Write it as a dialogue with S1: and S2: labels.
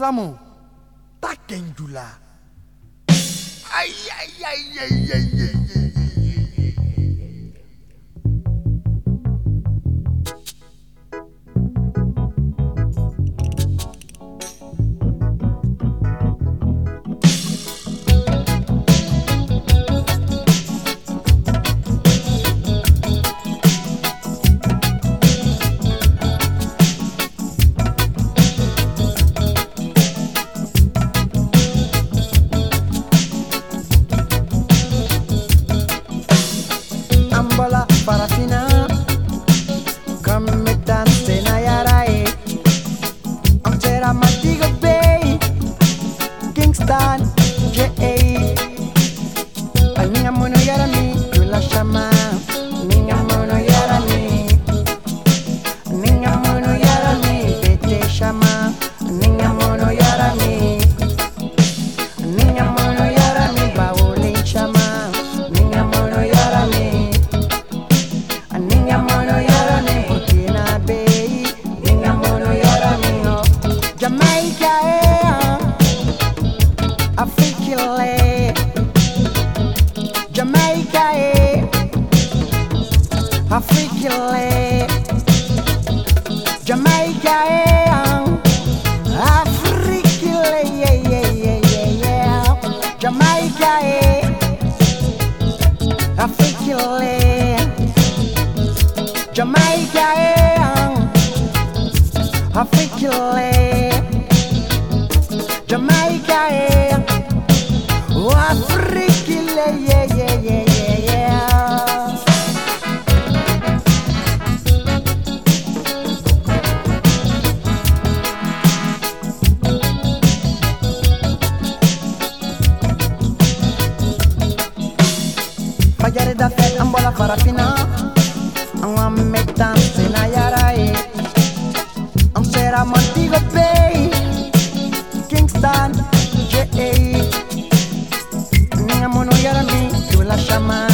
S1: Samo, takendula. Ay, ay, ay, ay, ay, ay, ay. Ambola parafina Come dance na yarae Amtera matigo bay. Kingston J.A. Aninga mono yarami Yula shama Ninga mono yarami Ninga mono yarami Bete shama Forget it, I said, I'm bola for a fina. I want me dance a yara I'm said Bay, Kingston, J.A. Mono yara mi, tu la shaman.